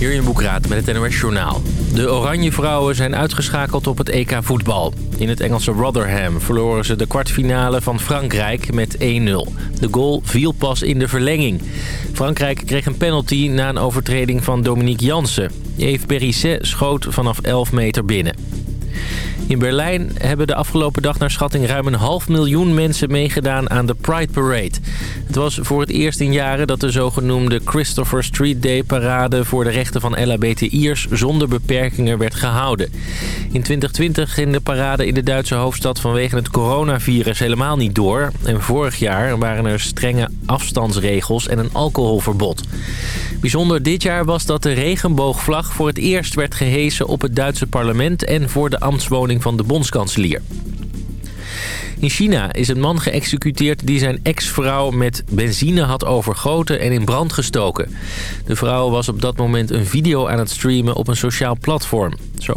Hier in Boekraad met het NOS Journaal. De Oranje Vrouwen zijn uitgeschakeld op het EK voetbal. In het Engelse Rotherham verloren ze de kwartfinale van Frankrijk met 1-0. De goal viel pas in de verlenging. Frankrijk kreeg een penalty na een overtreding van Dominique Jansen. Yves Perisset schoot vanaf 11 meter binnen. In Berlijn hebben de afgelopen dag naar schatting ruim een half miljoen mensen meegedaan aan de Pride Parade. Het was voor het eerst in jaren dat de zogenoemde Christopher Street Day parade voor de rechten van LHBTI'ers zonder beperkingen werd gehouden. In 2020 ging de parade in de Duitse hoofdstad vanwege het coronavirus helemaal niet door. En vorig jaar waren er strenge afstandsregels en een alcoholverbod. Bijzonder dit jaar was dat de regenboogvlag voor het eerst werd gehesen op het Duitse parlement en voor de ambtswoning van de bondskanselier. In China is een man geëxecuteerd die zijn ex-vrouw met benzine had overgoten en in brand gestoken. De vrouw was op dat moment een video aan het streamen op een sociaal platform. Ze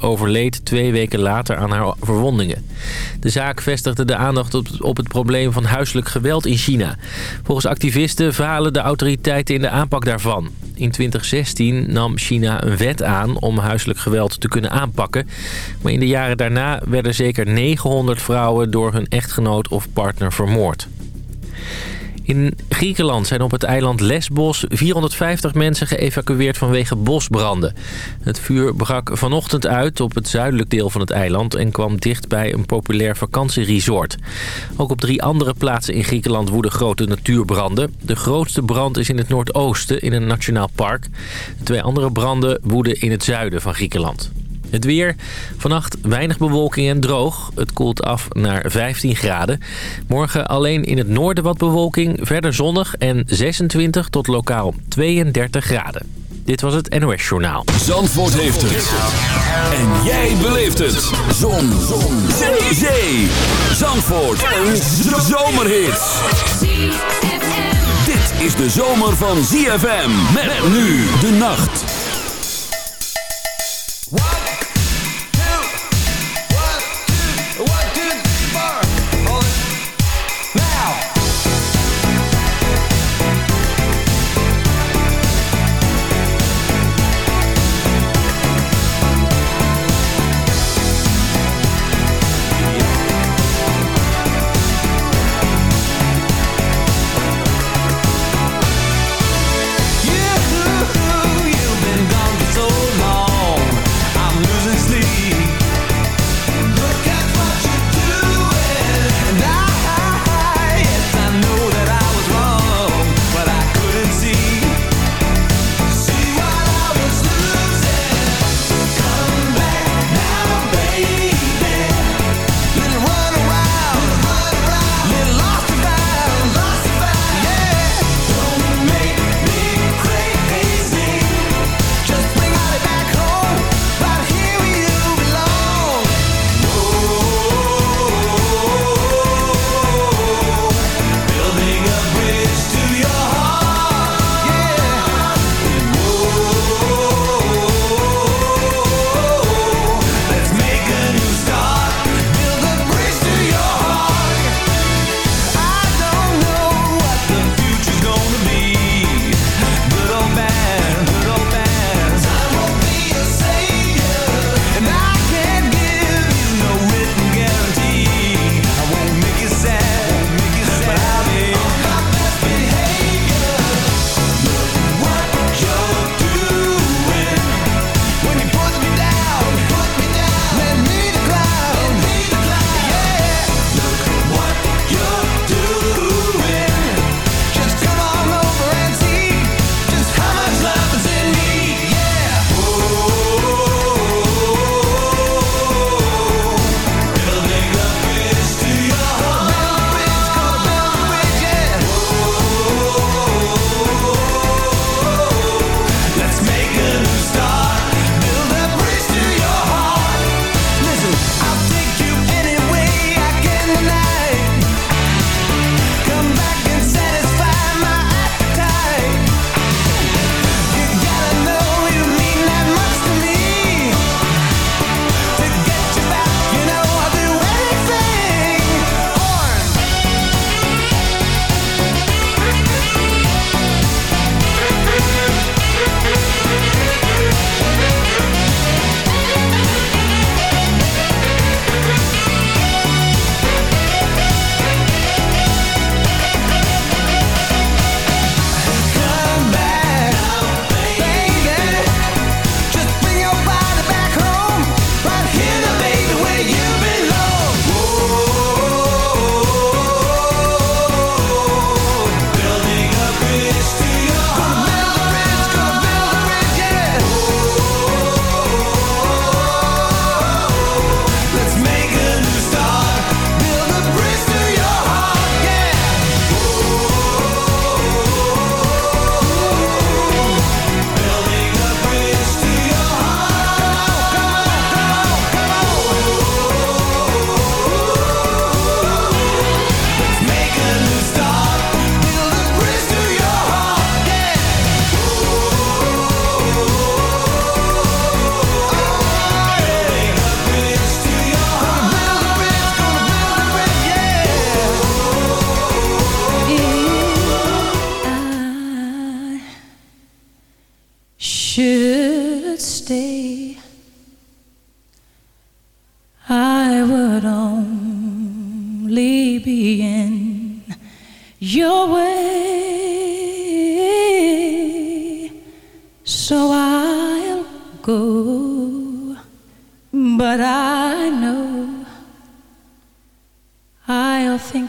overleed twee weken later aan haar verwondingen. De zaak vestigde de aandacht op het probleem van huiselijk geweld in China. Volgens activisten falen de autoriteiten in de aanpak daarvan. In 2016 nam China een wet aan om huiselijk geweld te kunnen aanpakken. Maar in de jaren daarna werden zeker 900 vrouwen door hun echtgenoot of partner vermoord. In Griekenland zijn op het eiland Lesbos 450 mensen geëvacueerd vanwege bosbranden. Het vuur brak vanochtend uit op het zuidelijk deel van het eiland... en kwam dicht bij een populair vakantieresort. Ook op drie andere plaatsen in Griekenland woeden grote natuurbranden. De grootste brand is in het noordoosten in een nationaal park. Twee andere branden woeden in het zuiden van Griekenland. Het weer. Vannacht weinig bewolking en droog. Het koelt af naar 15 graden. Morgen alleen in het noorden wat bewolking. Verder zonnig en 26 tot lokaal 32 graden. Dit was het NOS Journaal. Zandvoort heeft het. En jij beleeft het. Zon. Zon. Zee. Zee. Zandvoort. Een zomerhit. Dit is de zomer van ZFM. Met nu de nacht.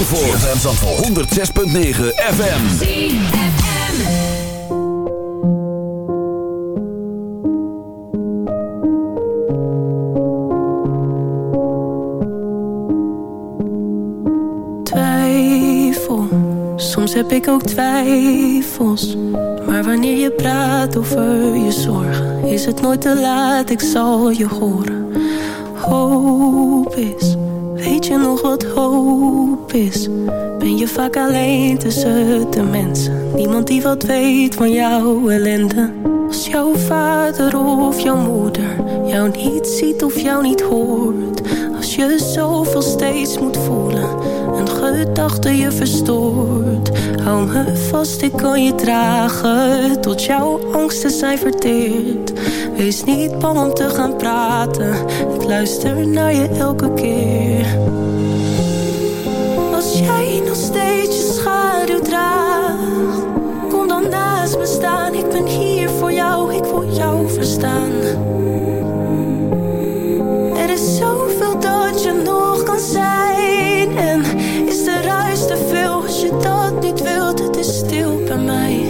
Zandvoort. ZFM Zandvoort. 106.9 FM. ZFM. Twijfel. Soms heb ik ook twijfels. Maar wanneer je praat over je zorgen, is het nooit te laat, ik zal je horen. Tussen de mensen. Niemand die wat weet van jouw ellende. Als jouw vader of jouw moeder jou niet ziet of jou niet hoort. Als je zoveel steeds moet voelen. Een gedachte je verstoort. Hou me vast, ik kan je dragen. Tot jouw angsten zijn verteerd. Wees niet bang om te gaan praten. Ik luister naar je elke keer. Als jij nog steeds draagt, kom dan naast me staan. Ik ben hier voor jou, ik wil jou verstaan. Er is zoveel dat je nog kan zijn. En is de ruis te veel als je dat niet wilt, het is stil bij mij.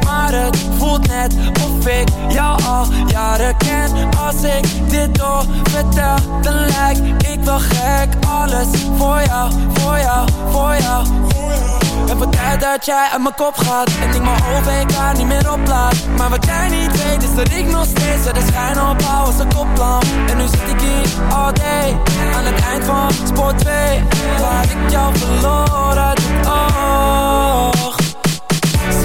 Het voelt net of ik jou al jaren ken. Als ik dit door vertel dan lijk ik wel gek. Alles voor jou, voor jou, voor jou Het wordt tijd dat jij uit mijn kop gaat. En ik mijn OVK niet meer oplaat Maar wat jij niet weet is dat ik nog steeds De schijn opbouw als een koplamp En nu zit ik hier all day Aan het eind van spoor 2 Waar ik jou het oog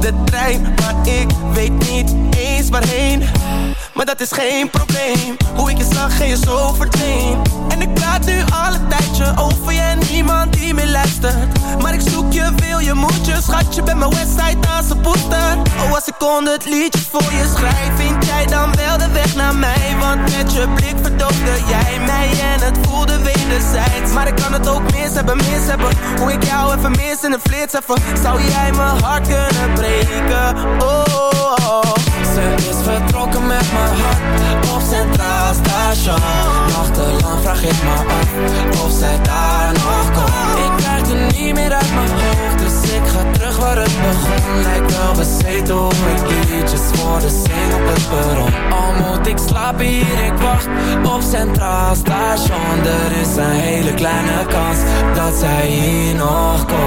de trein, maar ik weet niet eens waarheen. Maar dat is geen probleem. Hoe ik je zag en je zo verdween En ik praat nu al een tijdje over je en niemand die meer luistert. Maar ik zoek je, wil je, moet je Schatje, bij mijn website als een poester. Oh, als ik honderd liedjes voor je schrijf Vind jij dan wel de weg naar mij? Want met je blik verdoofde jij Maar ik kan het ook mis hebben, mis hebben Hoe ik jou even mis in een flits even Zou jij mijn hart kunnen breken? Oh, oh, oh. Ze is vertrokken met mijn hart op Centraal Station Nachtelang vraag ik me af of zij daar nog komt Niet meer uit mijn hoofd. Dus ik ga terug waar het begon. Lijkt wel bezeten hoe ik liedjes de zing op het perron. Al moet ik slapen hier, ik wacht op Centraal Station. Er is een hele kleine kans dat zij hier nog komt.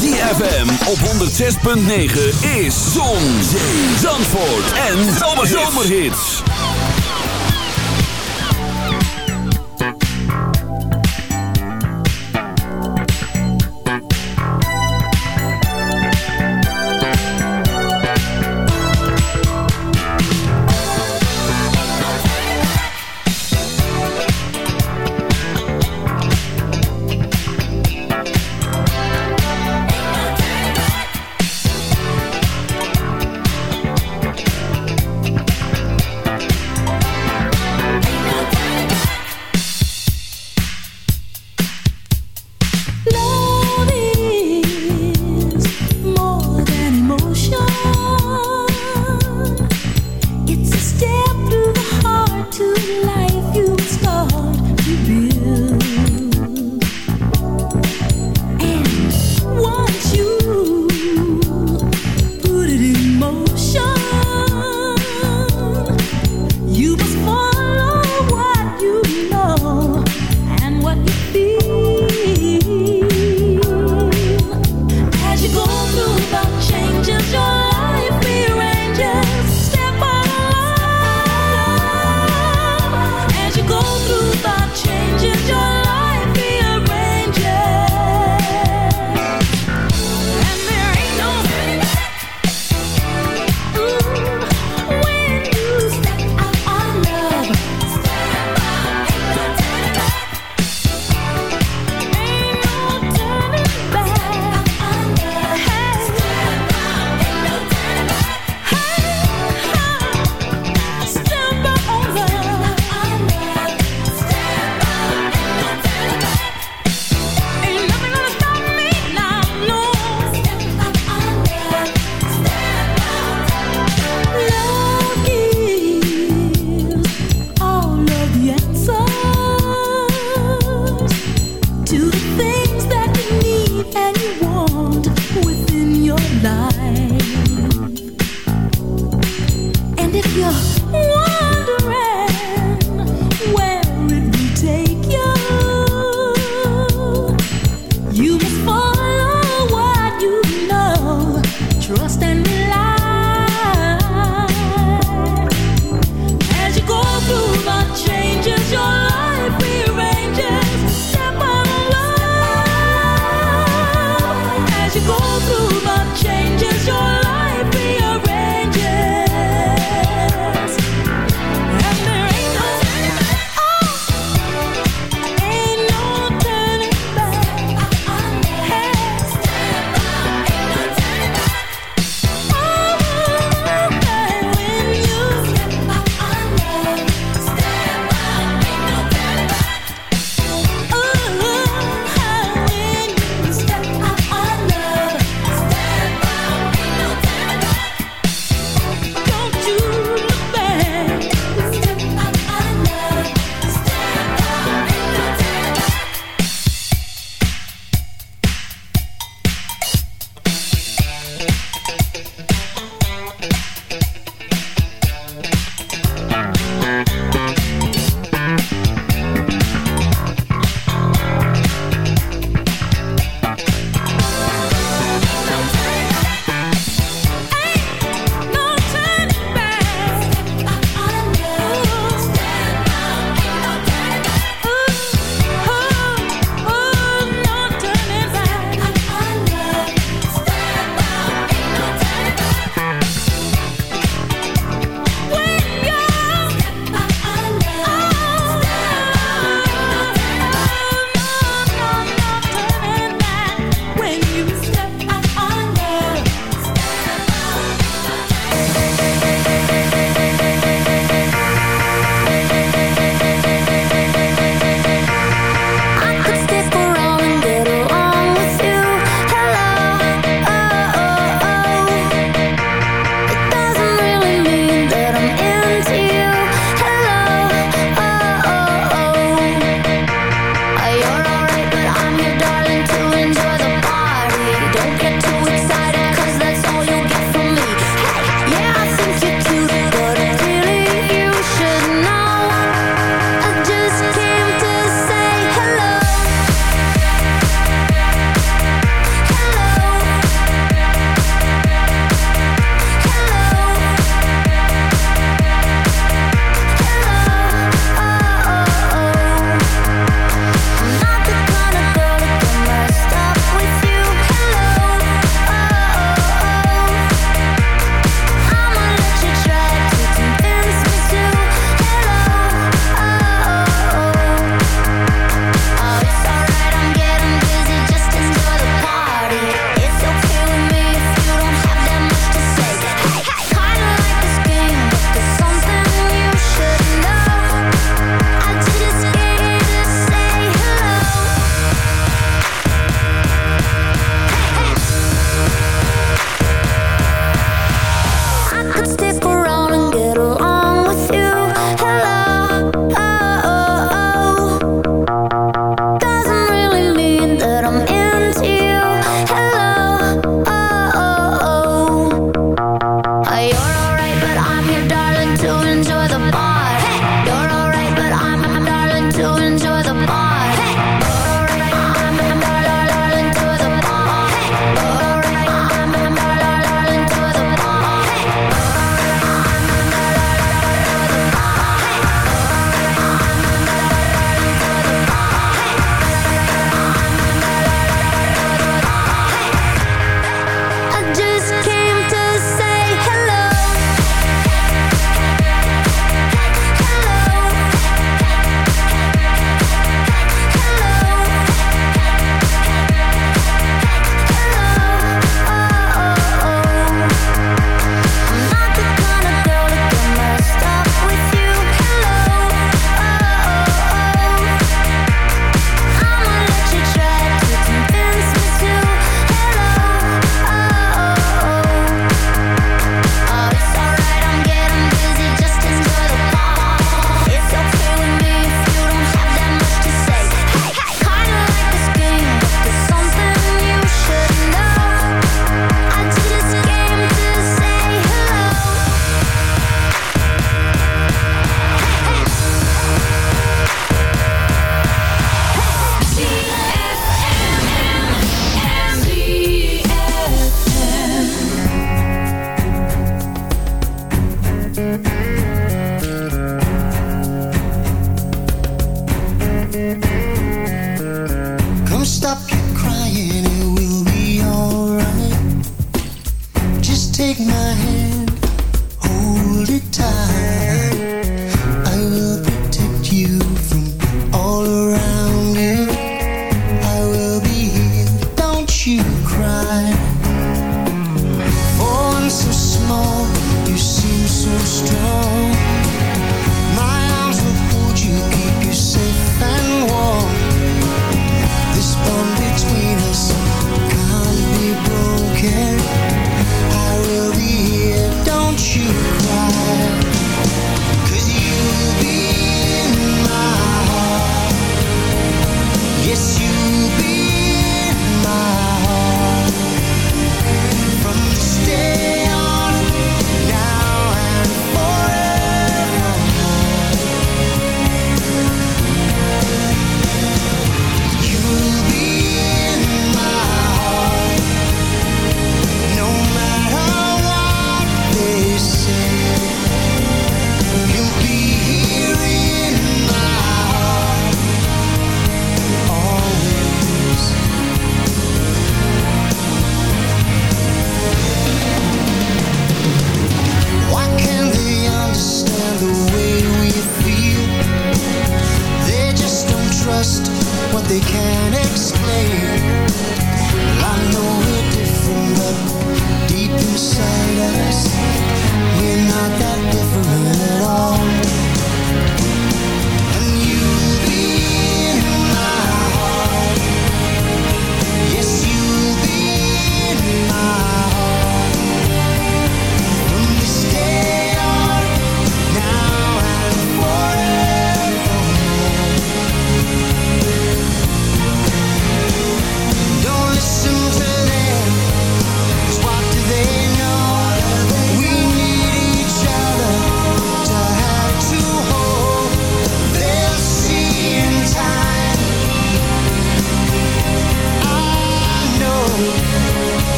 ZFM op 106.9 is Zon, Zee, Zandvoort en Zomerhits.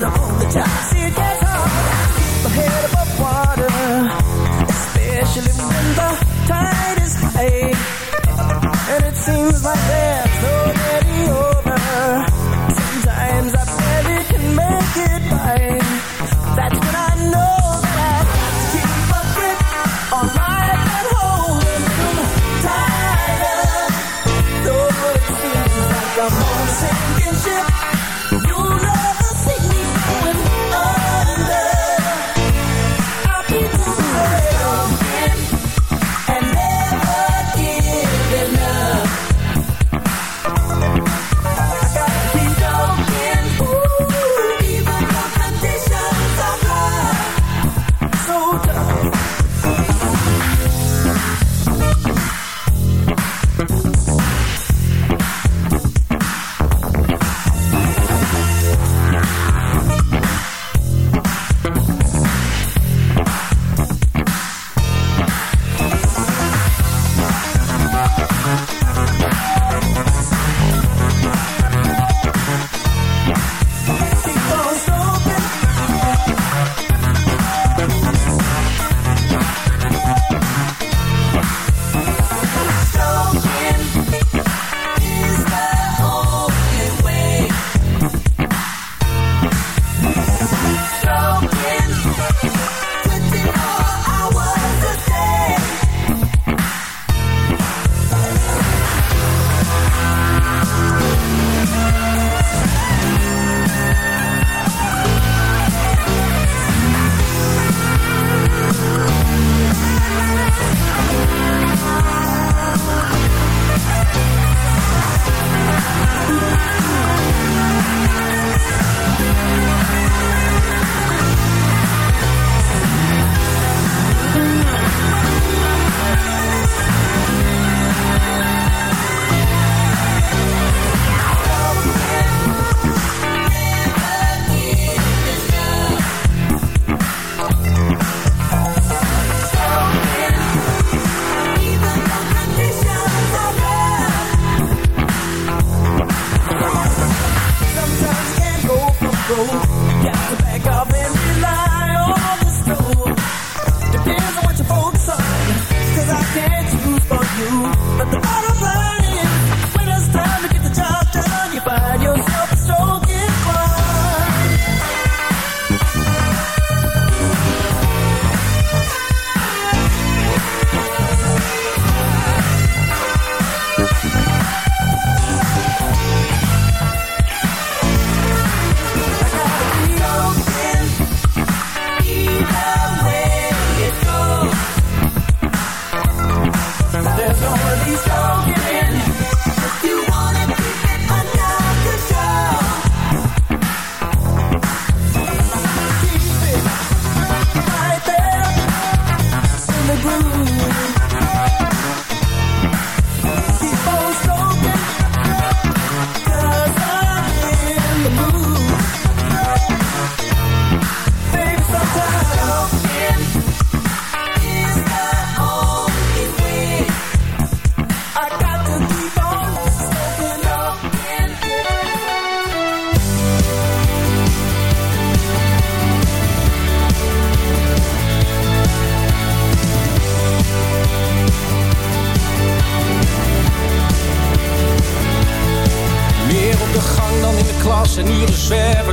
the. See, it gets hard. Keep my head above water, especially when the tide is high. And it seems like there.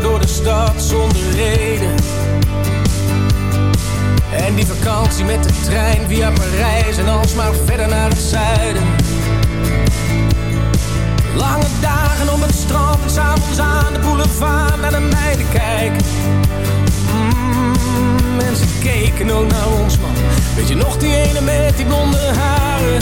Door de stad zonder reden. En die vakantie met de trein via Parijs En alsmaar verder naar het zuiden. Lange dagen op het strand en s'avonds aan de boulevard Naar de meiden kijken. Mm, En ze keken ook naar ons man. Weet je nog die ene met die blonde haren?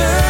turn